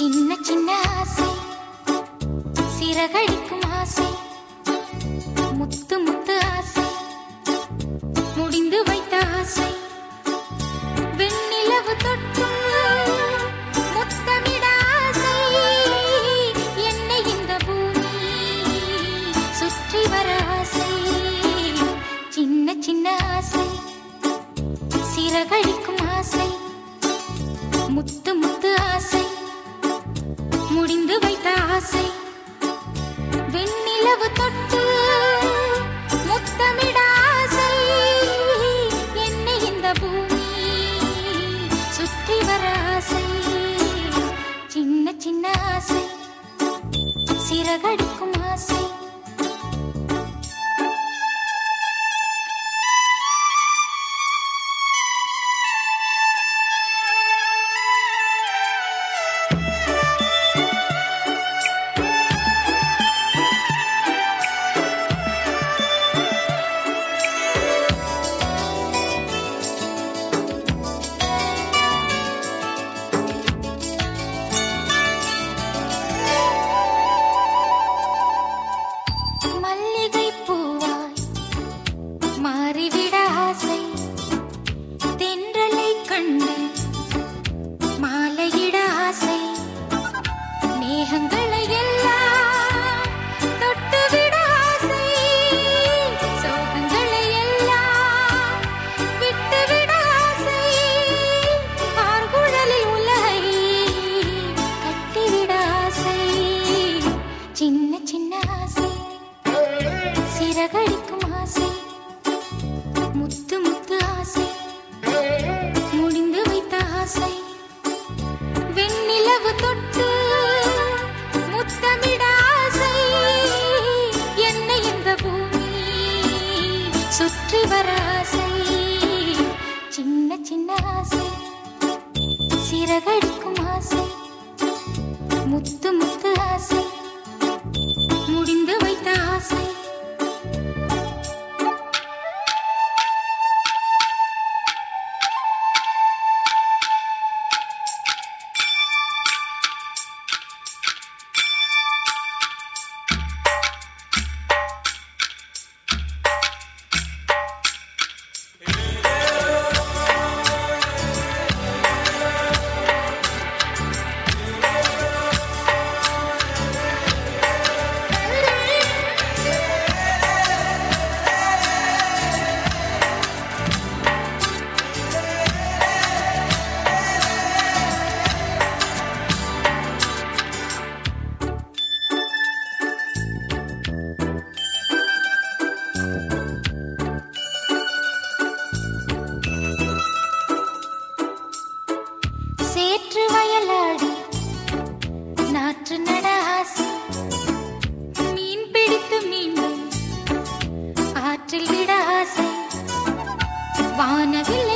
சின்ன சின்ன ஆசை. சிறகடிக்கும் ஆசை. முத்து முத்து ஆசை. முடிந்து வைத்த ஆசை. வெண்ணிலவு தொற்றும் முத்தமிட ஆசை. என்னை இந்த பூமி சுற்றி வர ஆசை. சின்ன ஆசை. சிறகடிக்கும் ஆசை. முத்து முத்து முடிந்து வைத்த ஆசை. வெண்ணிலவு தொட்டு முத்தமிட ஆசை. என்னை இந்த பூமி சுற்றி வர ஆசை. சின்ன சின்ன ஆசை. சிறகடிக்கும் ஆசை. மல்லிகை பூவாய் மாறிவிட ஆசை தென்றலை கண்டு மாலையிட ஆசை. மேகங்களை எல்லாம் தொட்டுவிட ஆசை. சோகங்களை எல்லாம் விட்டுவிட ஆசை. ஆர்குழலில் உலகை கட்டிவிட ஆசை. சின்ன சின்ன ஆசை. சிறகடிக்கும் ஆசை. முத்து முத்து ஆசை. முடிந்து வைத்த ஆசை. வெண்ணிலவு தொட்டு முத்தமிட ஆசை. என்னை இந்த பூமி சுற்றி வர ஆசை. சின்ன சின்ன ஆசை. சிறகடிக்கும் ஆசை. முத்து முத்து சேற்று வயலாடி. நாற்று நட ஆசை. மீன் பிடித்து மீண்டும் ஆற்றில் விட ஆசை. வானவில்